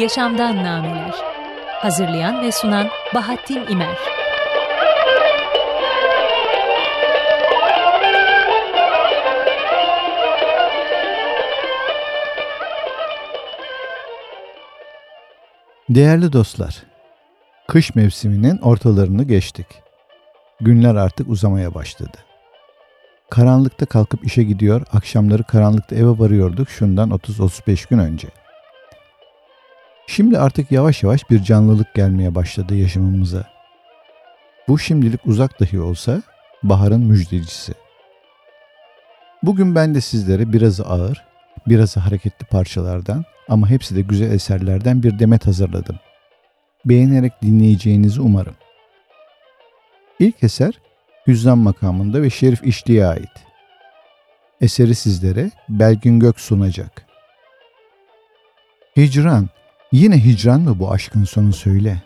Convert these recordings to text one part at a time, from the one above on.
Yaşamdan Nameler Hazırlayan ve sunan Bahattin İmer Değerli dostlar, kış mevsiminin ortalarını geçtik. Günler artık uzamaya başladı. Karanlıkta kalkıp işe gidiyor, akşamları karanlıkta eve varıyorduk şundan 30-35 gün önce. Şimdi artık yavaş yavaş bir canlılık gelmeye başladı yaşamımıza. Bu şimdilik uzak dahi olsa baharın müjdecisi. Bugün ben de sizlere biraz ağır, biraz hareketli parçalardan ama hepsi de güzel eserlerden bir demet hazırladım. Beğenerek dinleyeceğinizi umarım. İlk eser Hüzzam makamında ve Şerif İşli'ye ait. Eseri sizlere Belgin Gök sunacak. Hicran, yine hicran mı bu aşkın sonu söyle.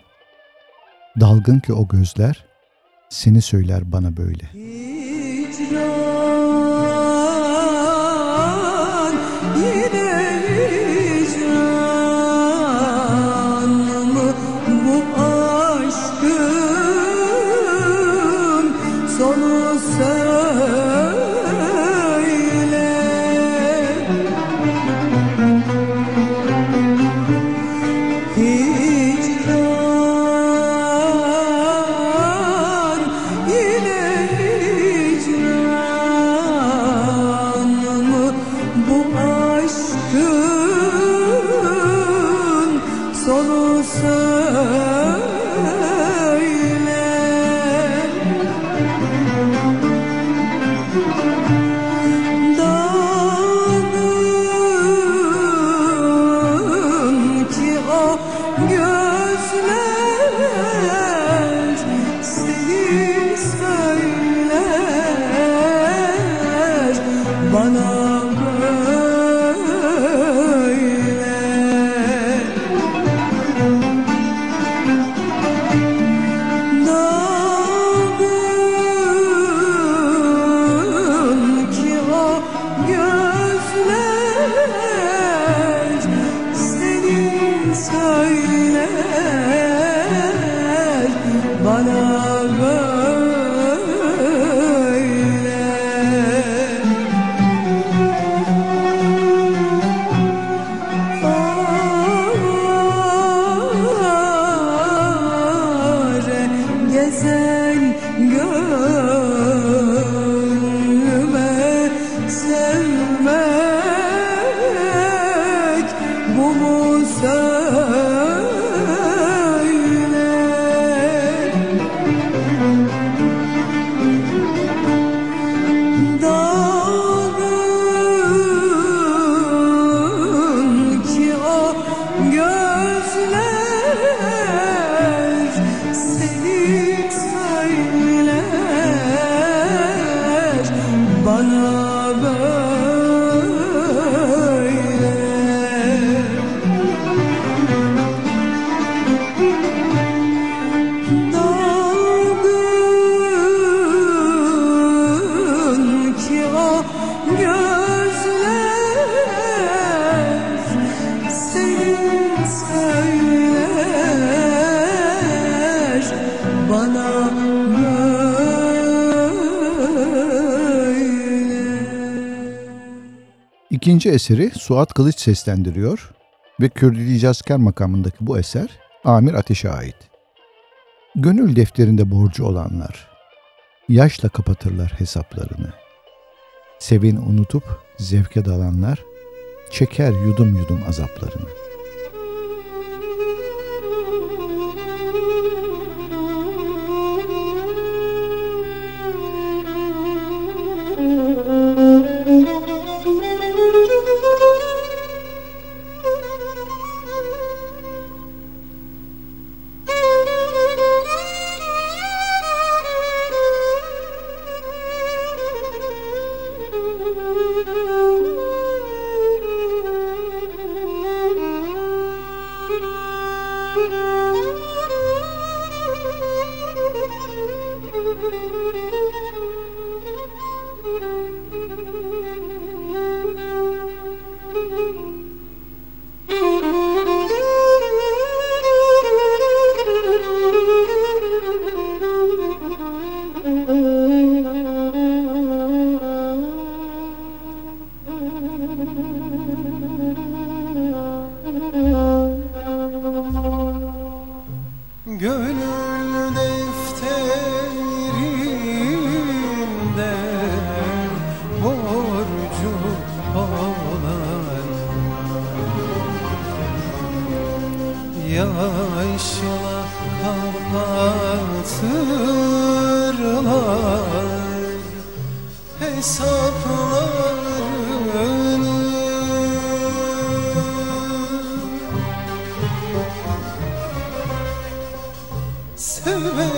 Dalgın ki o gözler, seni söyler bana böyle. Hicran sonu İkinci eseri Suat Kılıç seslendiriyor ve Kürdili Cazker makamındaki bu eser Amir Ateş'e ait. Gönül defterinde borcu olanlar, yaşla kapatırlar hesaplarını. Sevin unutup zevke dalanlar, çeker yudum yudum azaplarını.'' Yavaş yola kapatırlar hesaplarını. Sevmek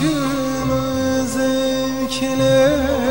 başını zevkle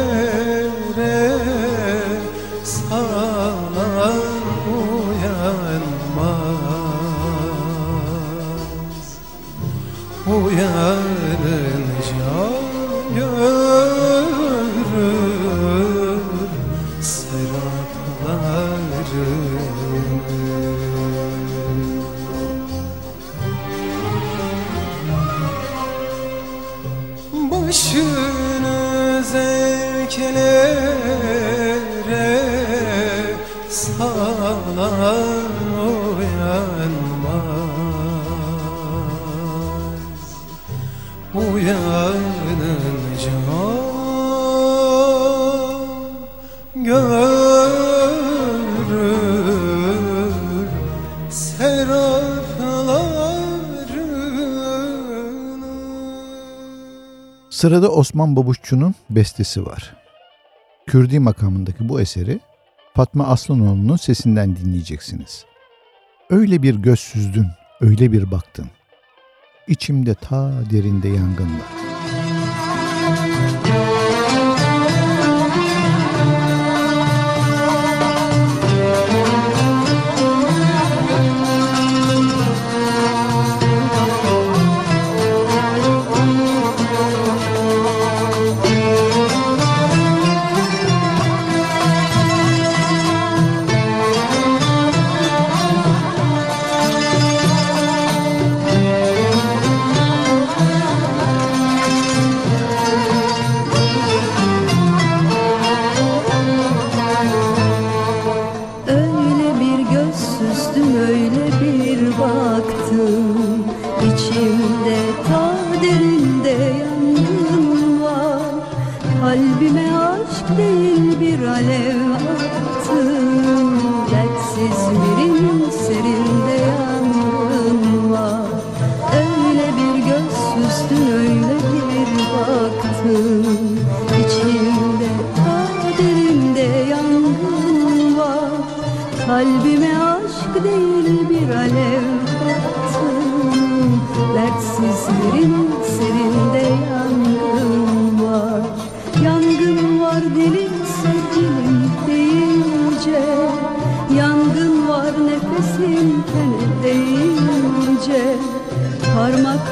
Sırada Osman Babuşçu'nun bestesi var. Kürdi makamındaki bu eseri Fatma Aslanoğlu'nun sesinden dinleyeceksiniz. Öyle bir göz süzdün, öyle bir baktın. İçimde ta derinde yangın var.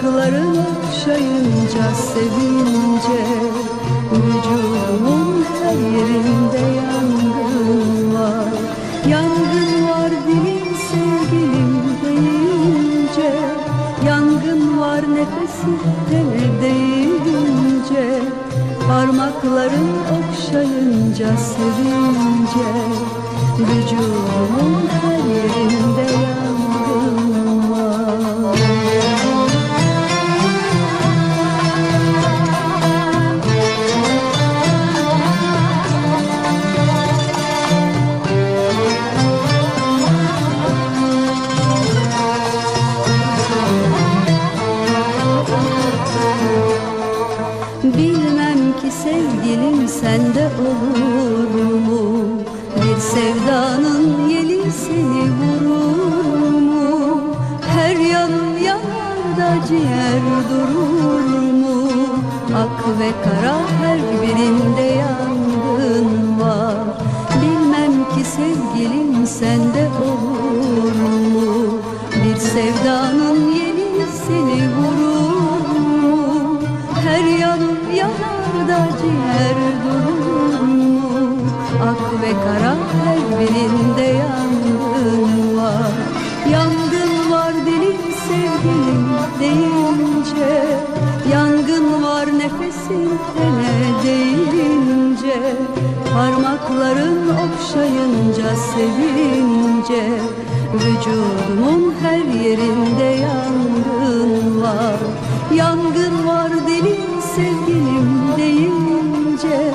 Dudakların okşayınca sevince Vücudumun her yerinde yangın var. Yangın var dilim sevgilim deyince Yangın var nefesim tene deyince Parmakların okşayınca sevince Vücudumun her yerinde ve kara her birinde yangın var. Bilmem ki sevgilim sende olur mu? Bir sevdanın Parmakların okşayınca sevince Vücudumun her yerinde yangın var. Yangın var deli sevgilim deyince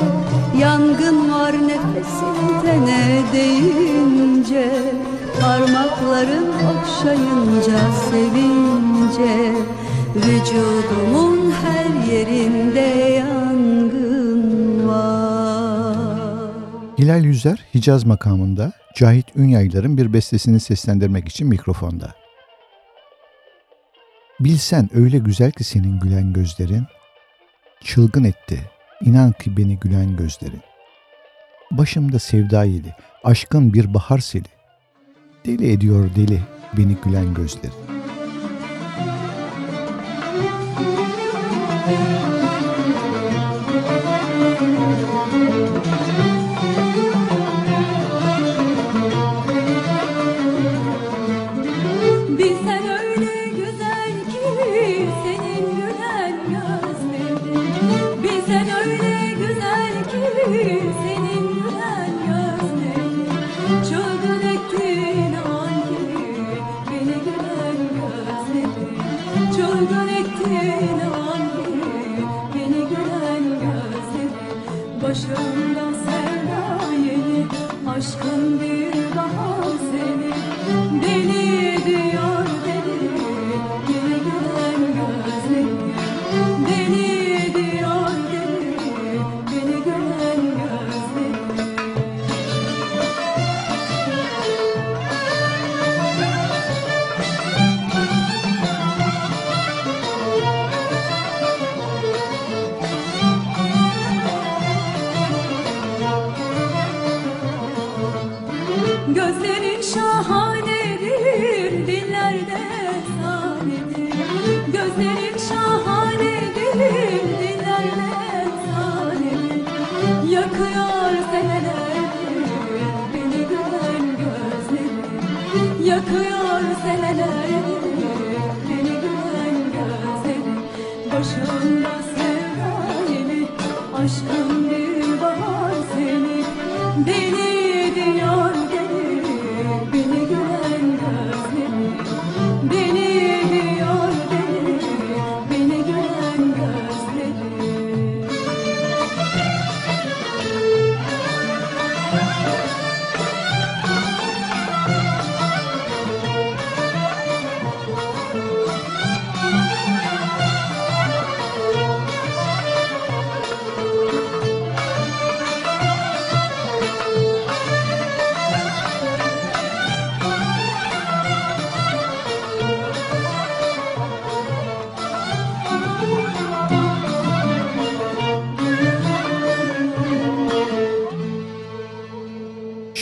Yangın var nefesin tene deyince. Parmakların okşayınca sevince Vücudumun her yerinde yangın Hilal Yüzer Hicaz makamında Cahit Ünyaylar'ın bir bestesini seslendirmek için mikrofonda. Bilsen öyle güzel ki senin gülen gözlerin, çılgın etti, inan ki beni gülen gözlerin. Başımda sevda yeli, aşkın bir bahar seli, deli ediyor deli beni gülen gözlerin. Bilsen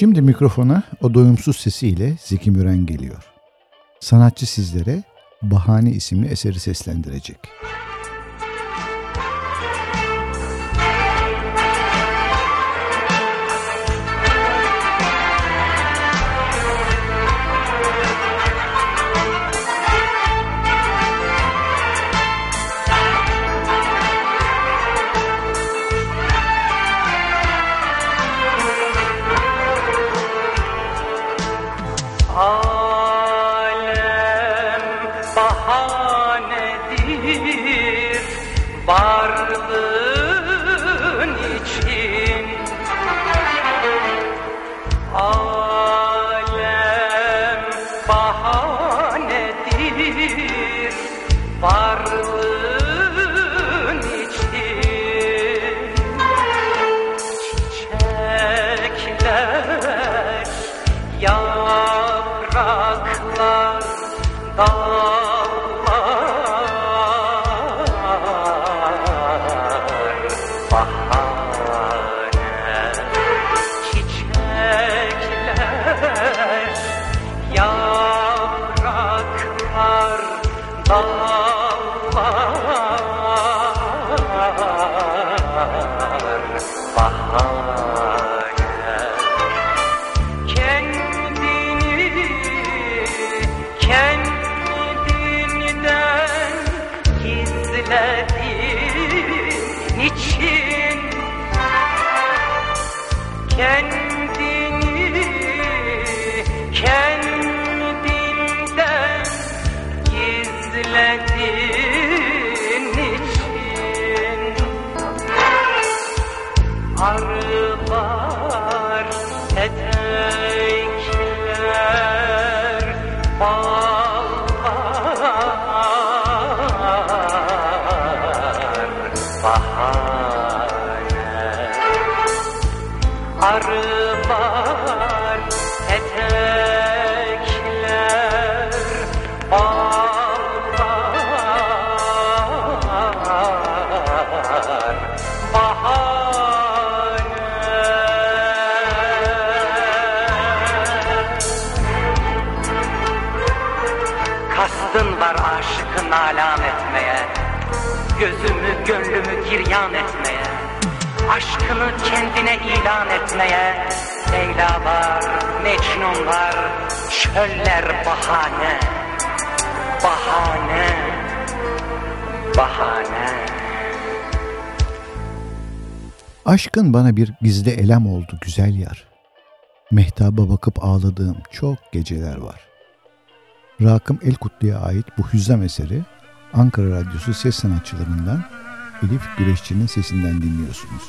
Şimdi mikrofona o doyumsuz sesiyle Zeki Müren geliyor. Sanatçı sizlere Bahane isimli eseri seslendirecek. Alem gönlümü giryan etmeye Aşkını kendine ilan etmeye Leylalar, Mecnunlar, çöller bahane Bahane, bahane Aşkın bana bir gizli elem oldu güzel yar. Mehtaba bakıp ağladığım çok geceler var. Rakım Elkutlu'ya ait bu hüzzam eseri Ankara Radyosu ses sanatçılarından Elif Güreşçi'nin sesinden dinliyorsunuz.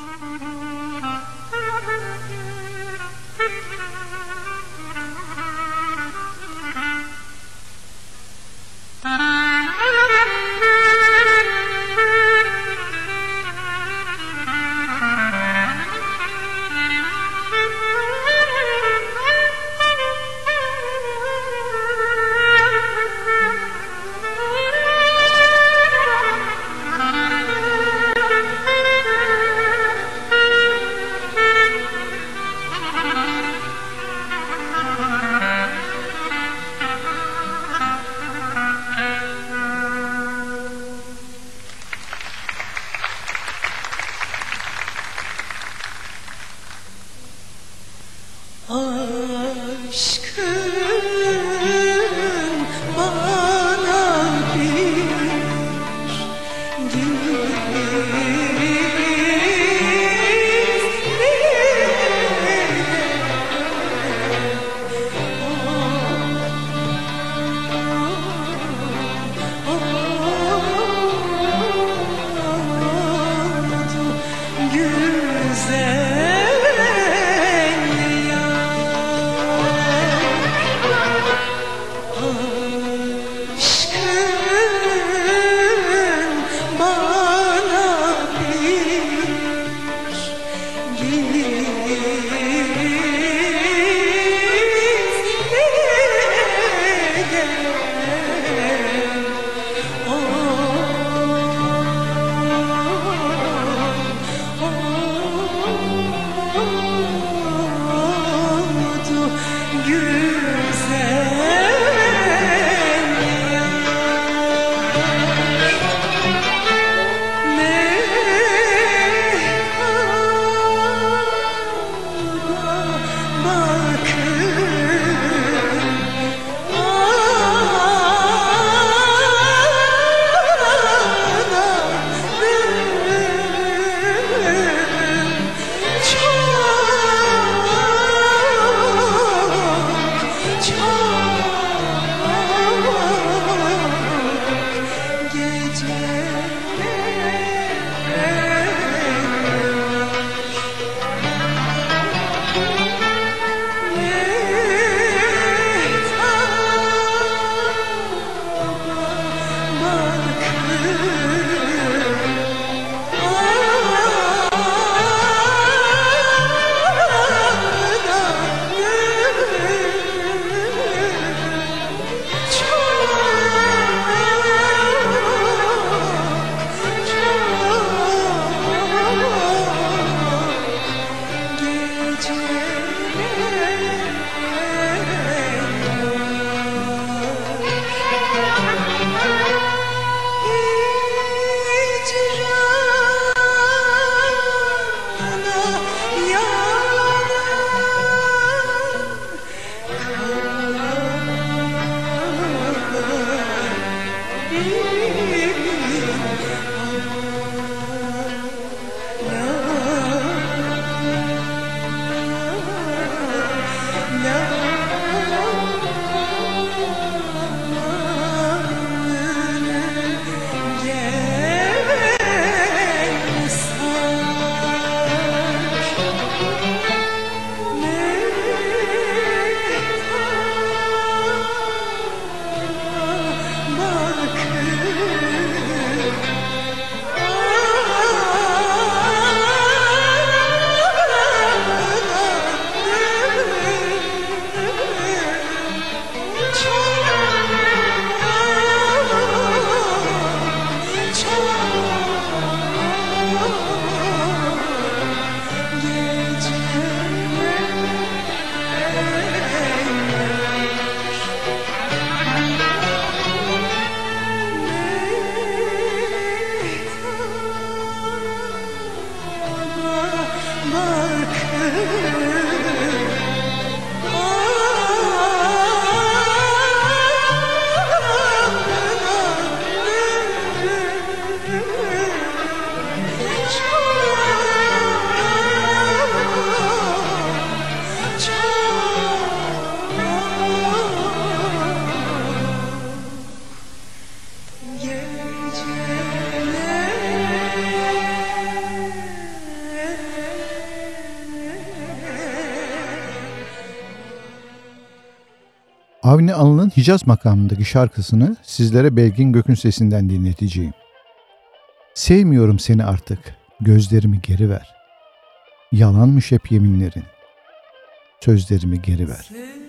Hicaz makamındaki şarkısını sizlere Belgin Gök'ün sesinden dinleteceğim. Sevmiyorum seni artık, gözlerimi geri ver. Yalanmış hep yeminlerin, sözlerimi geri ver. Seni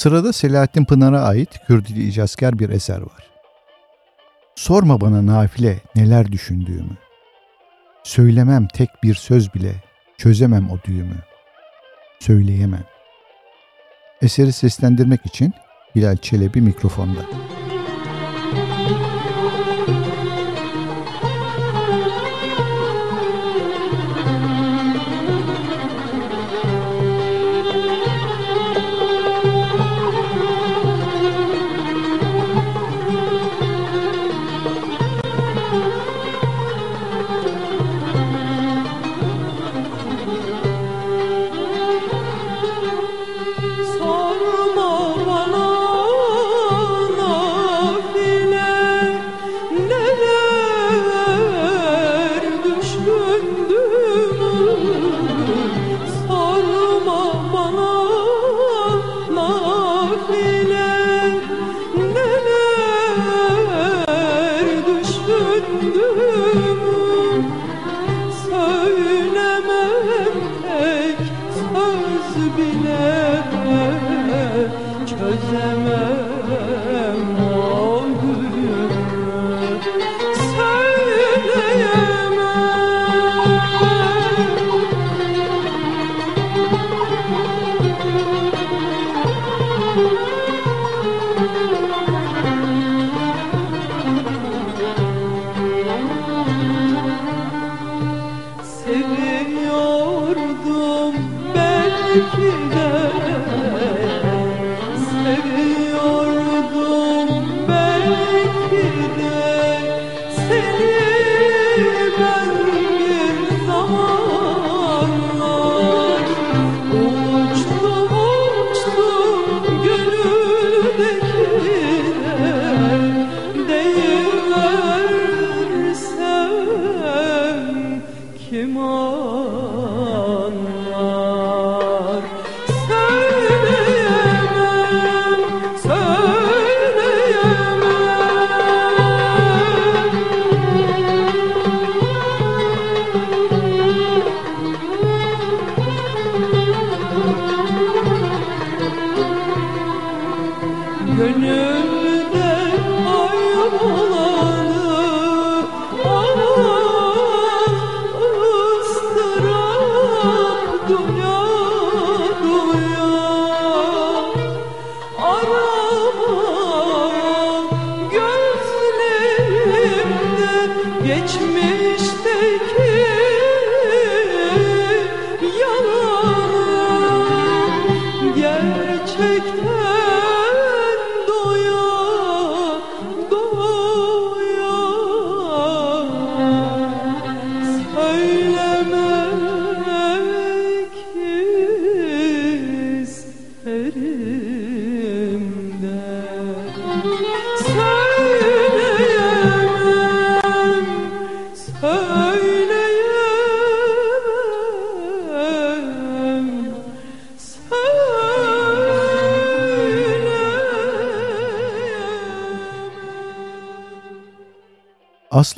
Sırada Selahattin Pınar'a ait Kürdili icazkar bir eser var. Sorma bana nafile neler düşündüğümü. Söylemem tek bir söz bile, çözemem o düğümü. Söyleyemem. Eseri seslendirmek için Hilal Çelebi mikrofonda. Sözlerimi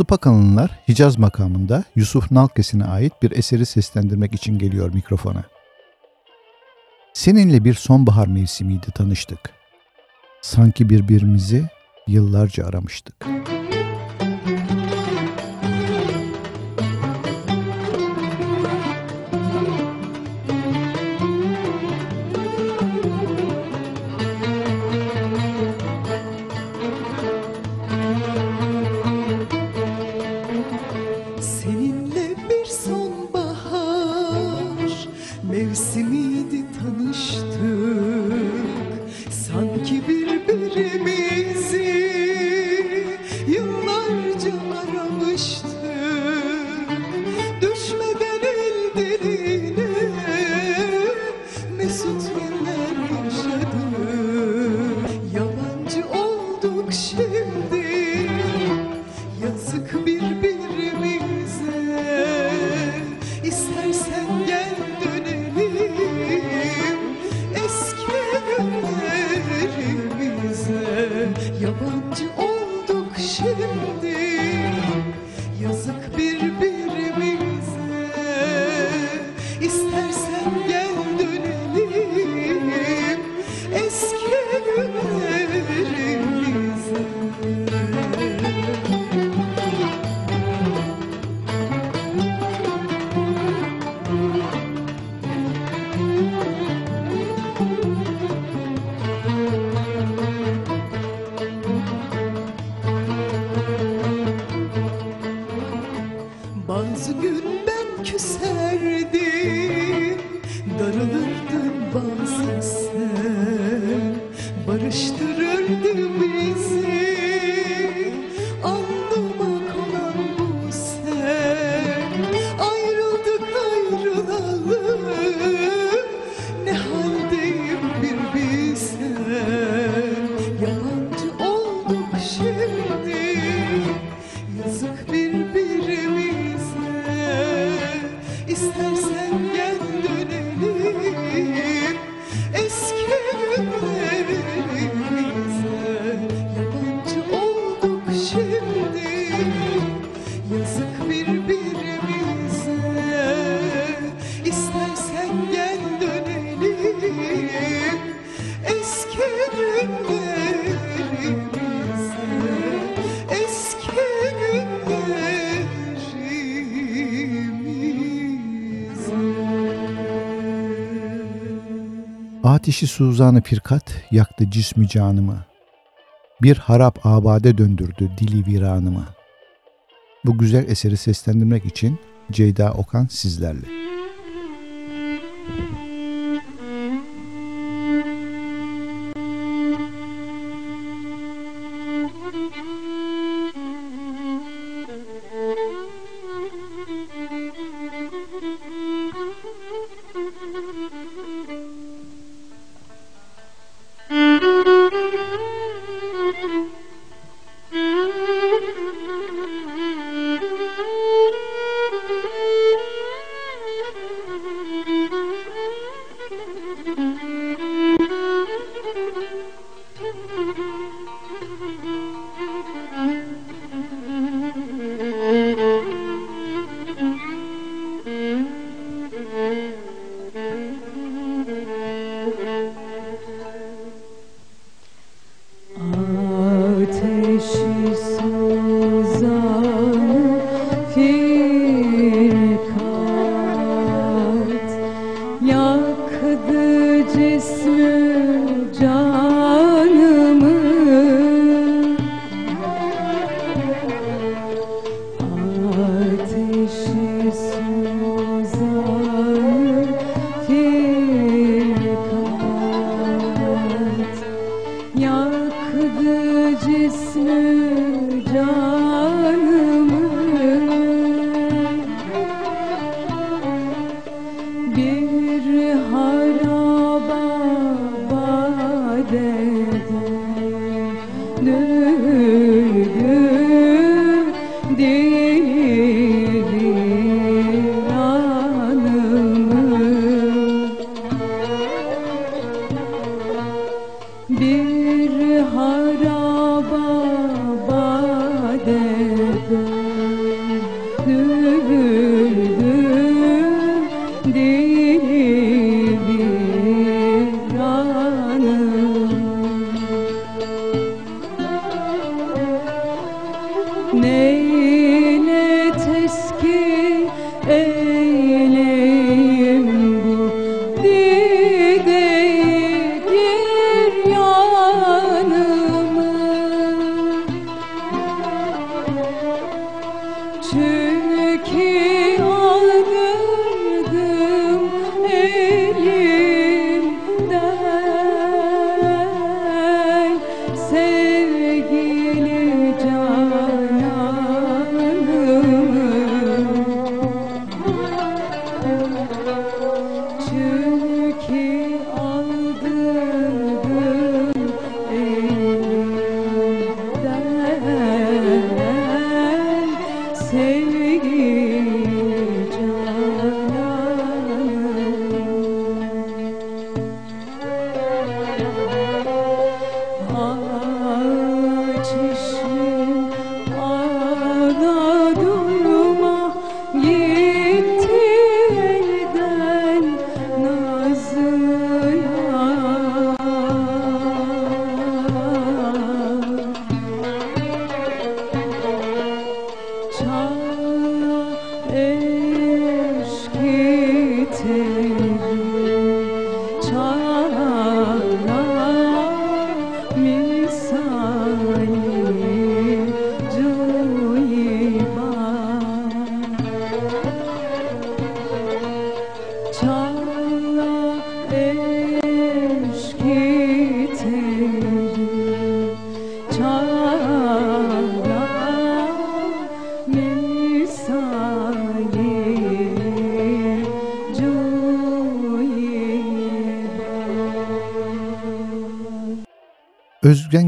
Pakanlılar Hicaz makamında Yusuf Nalkesine ait bir eseri seslendirmek için geliyor mikrofona. Seninle bir sonbahar mevsimiydi tanıştık. Sanki birbirimizi yıllarca aramıştık. Atişi suzanı firkat yaktı cismi canımı. Bir harap abade döndürdü dili viranımı. Bu güzel eseri seslendirmek için Ceyda Okan sizlerle.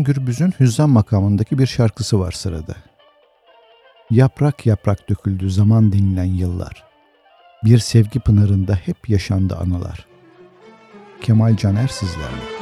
Gürbüz'ün Hüzzam makamındaki bir şarkısı var sırada. Yaprak yaprak döküldü zaman denilen yıllar. Bir sevgi pınarında hep yaşandı anılar. Kemal Caner sizlerle.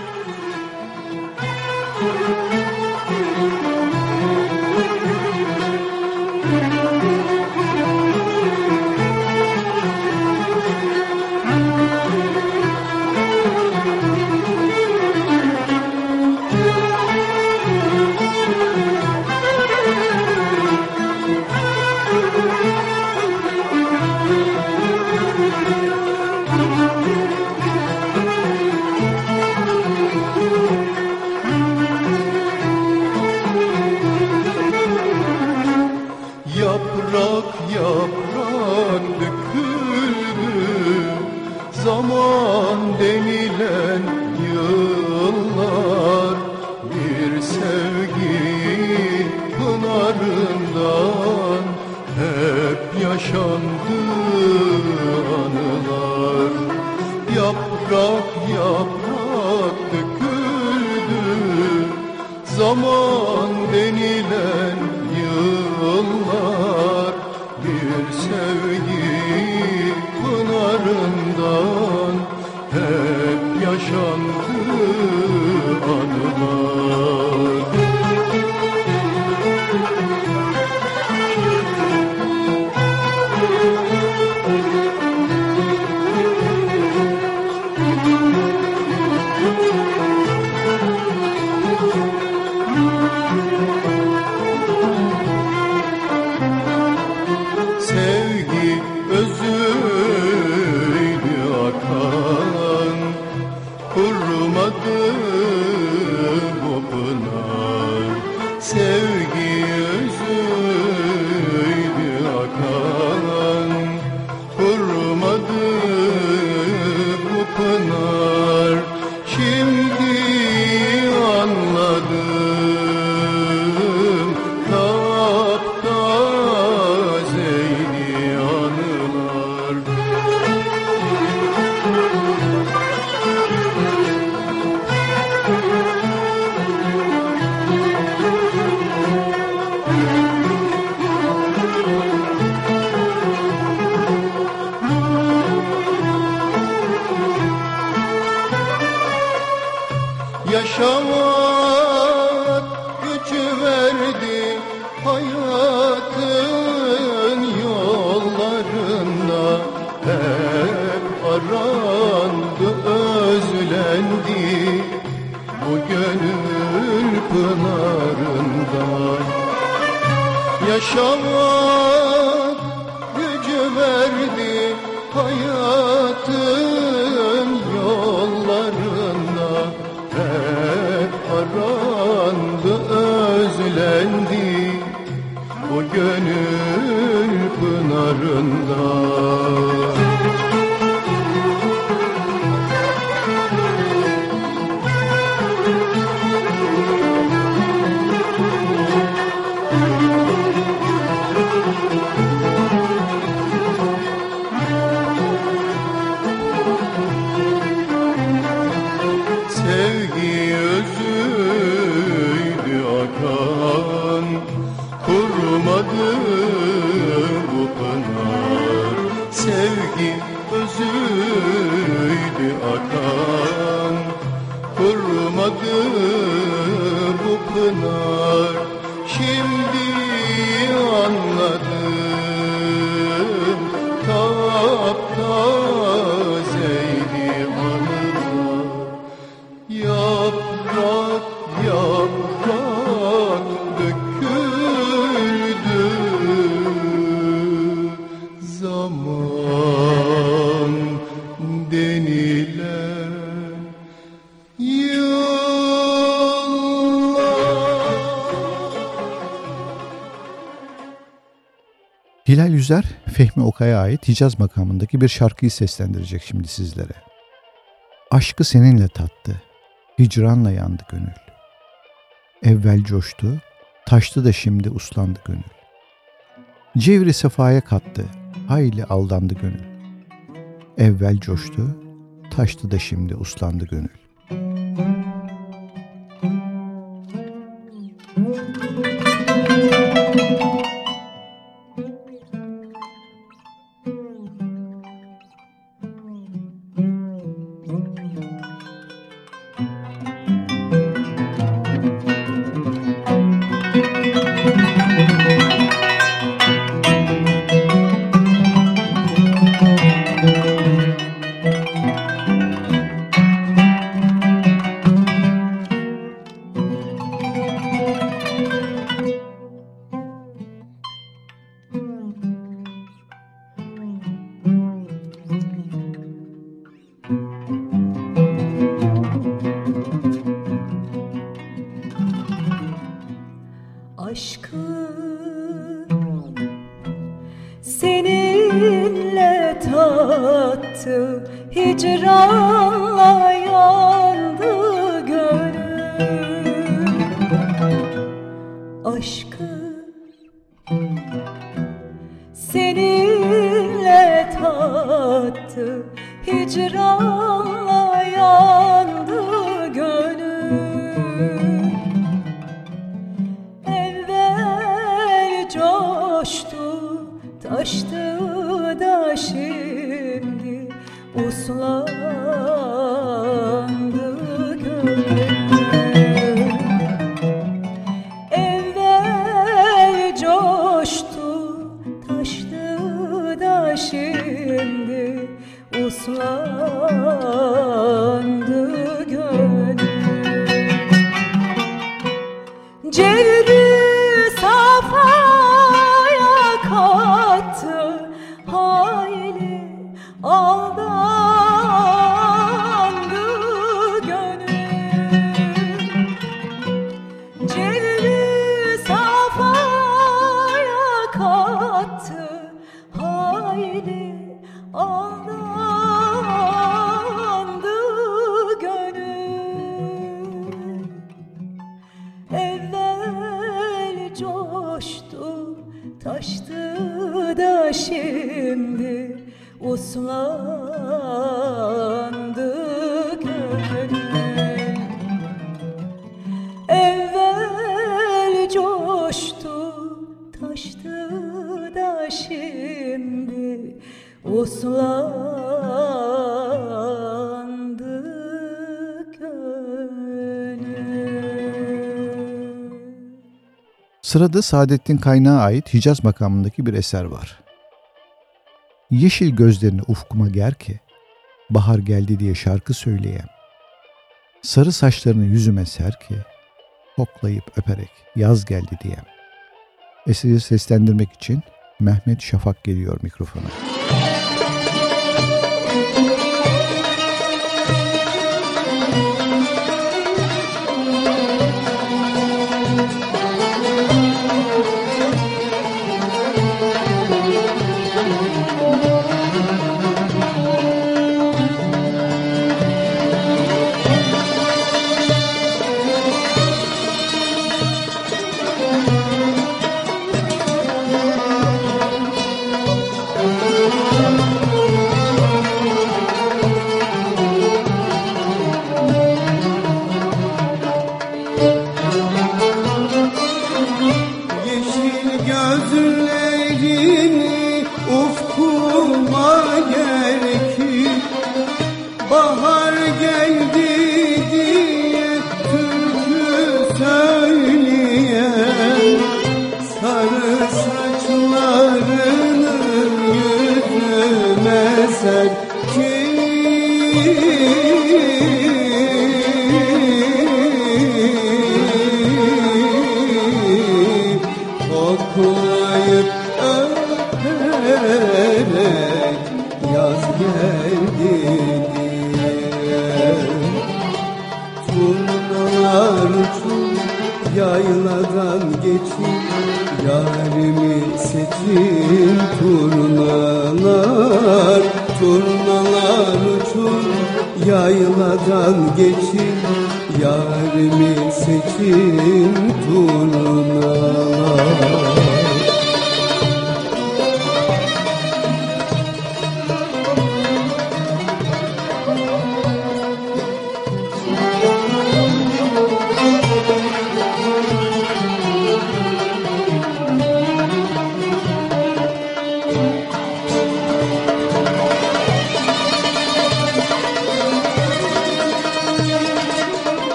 Yaprak yaprak döküldü. Zaman denilen yıllar Bir sevgi pınarından Hep yaşandı anılar. Yaşamak gücü verdi hayatın yollarında. Hep arandı özlendi bu gönül pınarında Fehmi Okay'a ait Hicaz makamındaki bir şarkıyı seslendirecek şimdi sizlere. Aşkı seninle tattı, hicranla yandı gönül. Evvel coştu, taştı da şimdi uslandı gönül. Cevri sefaya kattı, hayli aldandı gönül. Evvel coştu, taştı da şimdi uslandı gönül. you. Sırada Saadettin Kaynağı ait Hicaz makamındaki bir eser var. Yeşil gözlerini ufkuma ger ki, bahar geldi diye şarkı söyleyem. Sarı saçlarını yüzüme ser ki, koklayıp öperek yaz geldi diyem. Eseri seslendirmek için Mehmet Şafak geliyor mikrofona.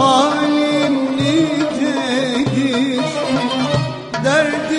halim nicedir Dert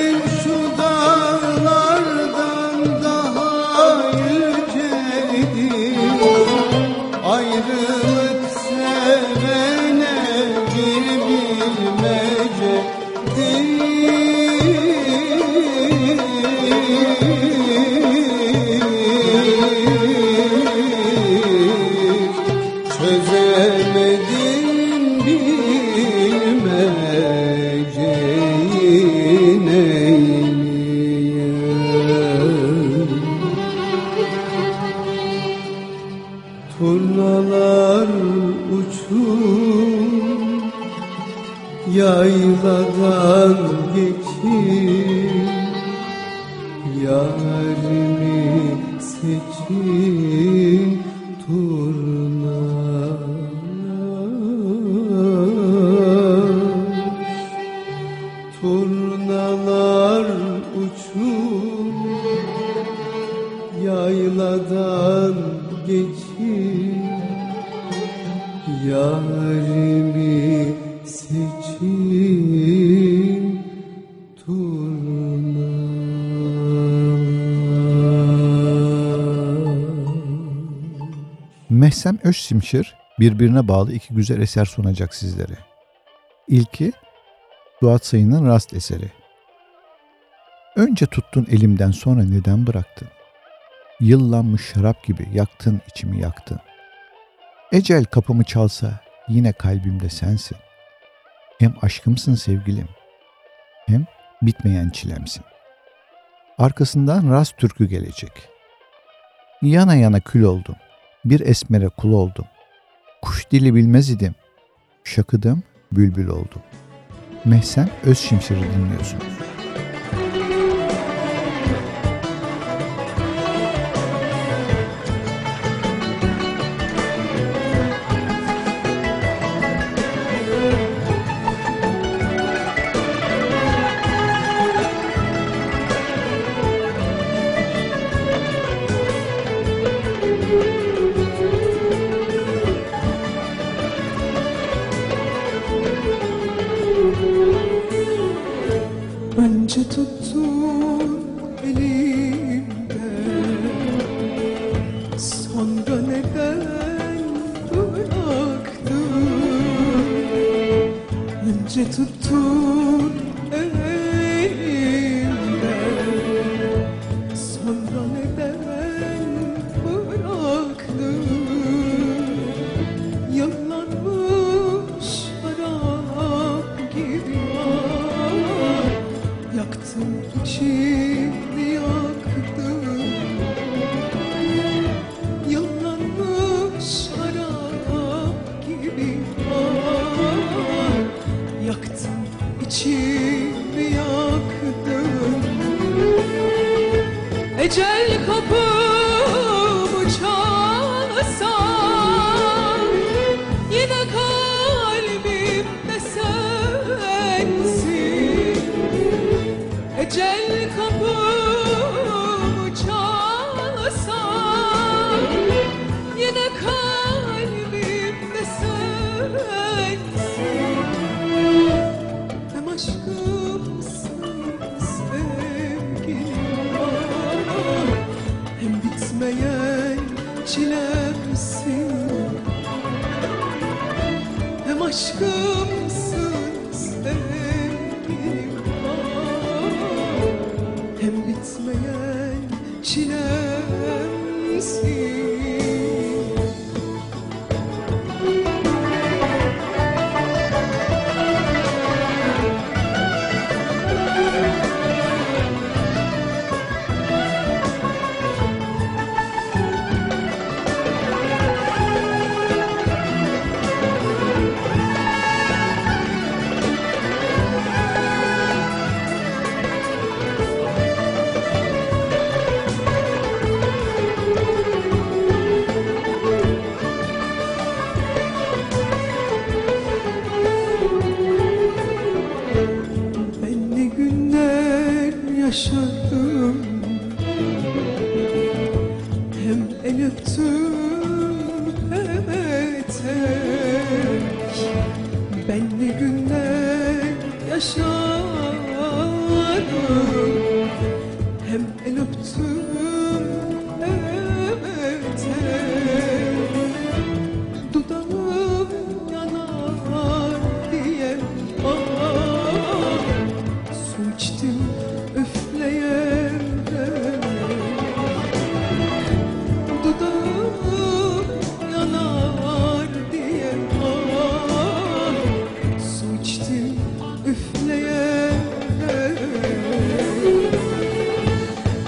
Mehsem Özsimşir birbirine bağlı iki güzel eser sunacak sizlere. İlki Suat Sayın'ın Rast eseri. Önce tuttun elimden sonra neden bıraktın? Yıllanmış şarap gibi yaktın içimi yaktın. Ecel kapımı çalsa yine kalbimde sensin. Hem aşkımsın sevgilim, hem bitmeyen çilemsin. Arkasından rast türkü gelecek. Yana yana kül oldum, bir esmere kul oldum. Kuş dili bilmez idim, şakıdım, bülbül oldum. Mehsen Özşimşir'i dinliyorsunuz.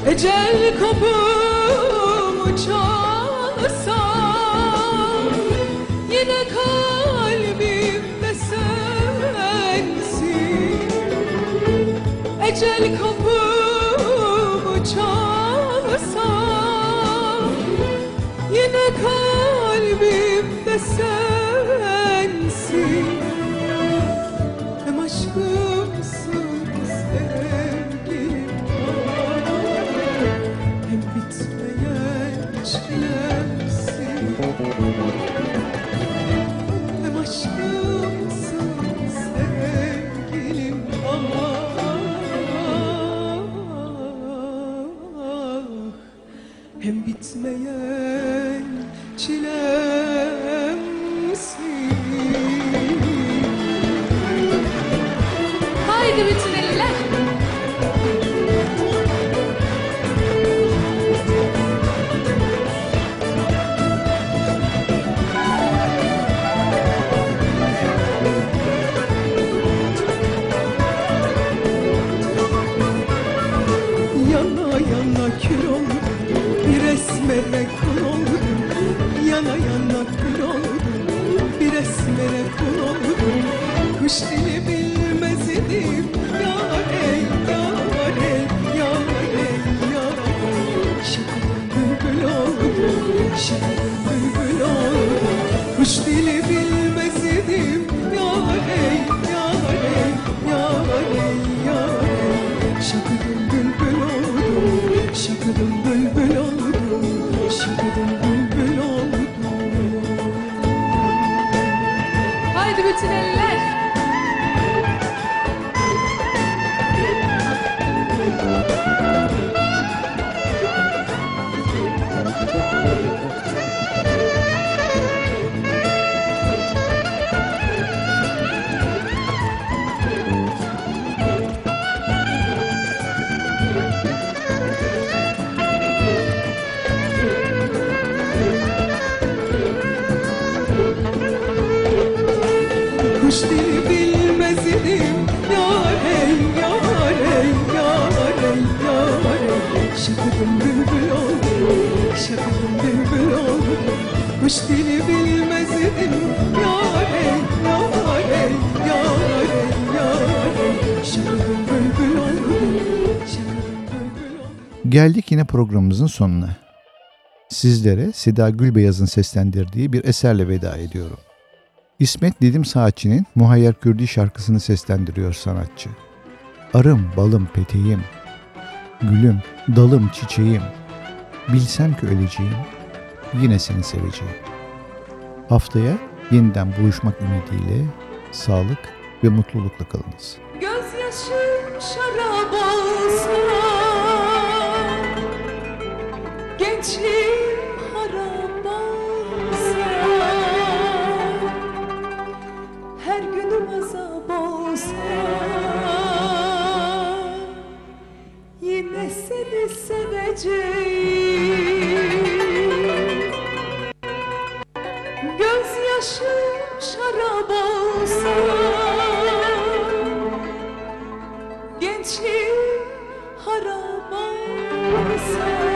Ecel kapımı çalsa Yine kalbimde sensin. Ecel kapımı Edward Helen. Kuş dili bilmez idim ey Şakırdım bülbül oldum Şakırdım bülbül oldum Geldik yine programımızın sonuna. Sizlere Seda Gülbeyaz'ın seslendirdiği bir eserle veda ediyorum. İsmet Didim Saatçı'nın Muhayyer Kürdi şarkısını seslendiriyor sanatçı. Arım, balım, peteğim, gülüm, dalım, çiçeğim, bilsem ki öleceğim, yine seni seveceğim. Haftaya yeniden buluşmak ümidiyle sağlık ve mutlulukla kalınız. Gözyaşım şarap olsa Gençliğim harap olsa Her günüm azap olsa Yine seni seveceğim olsa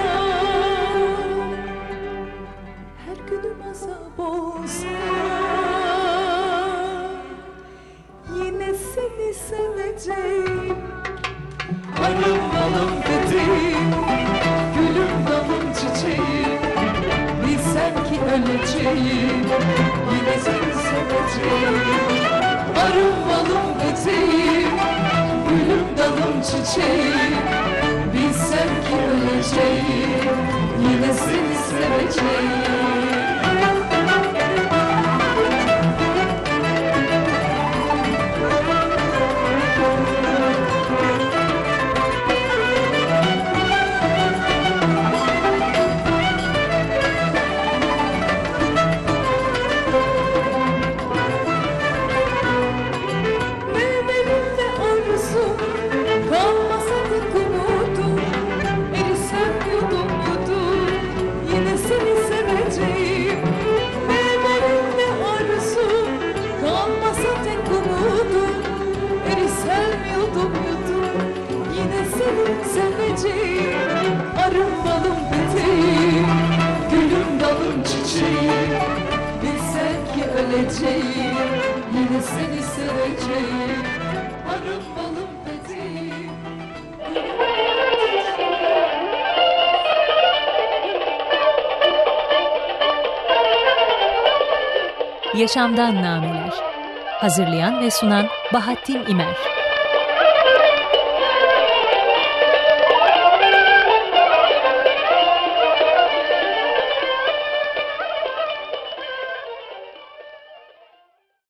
Yaşamdan Nameler. Hazırlayan ve sunan Bahattin İmer